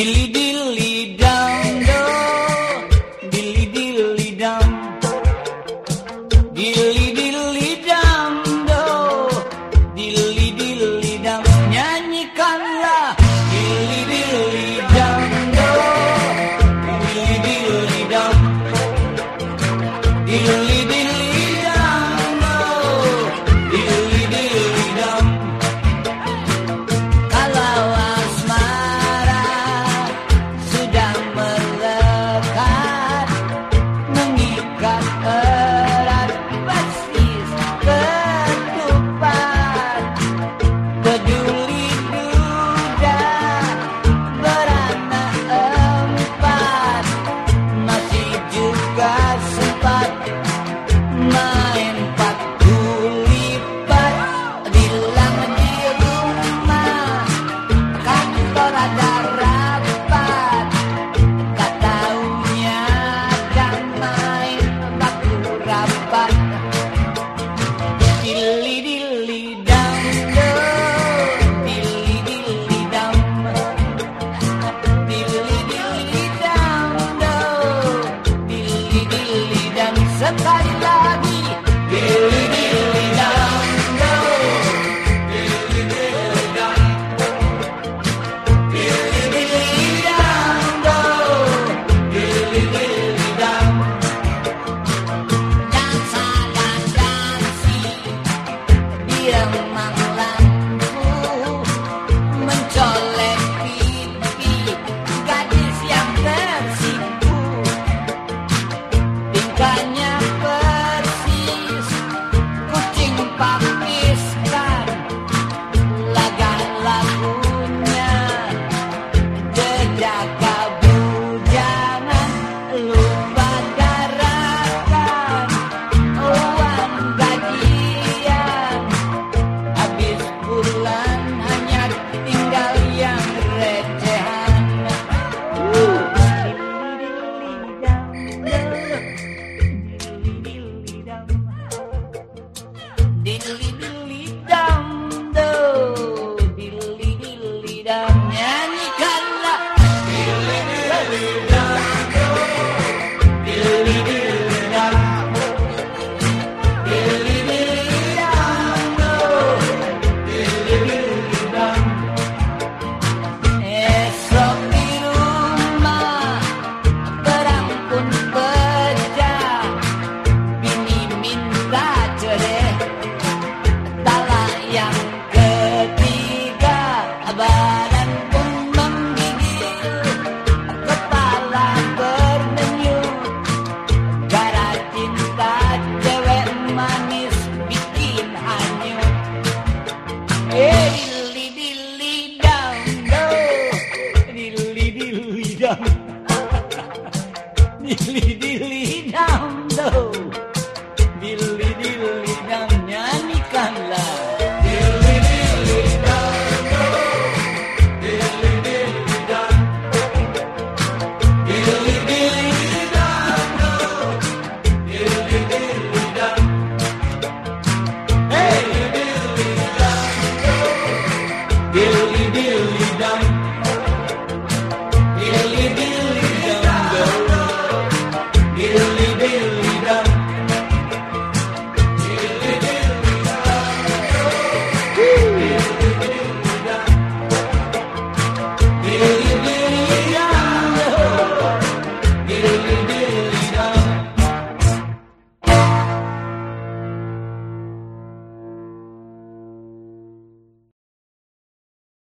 Dilly dilly dam do Dilly dilly dam Dilly dilly dam do Dilly dam Nyanyikanlah Dilly dilly dam do Dilly dilly dam Dilly back. 你，你，你。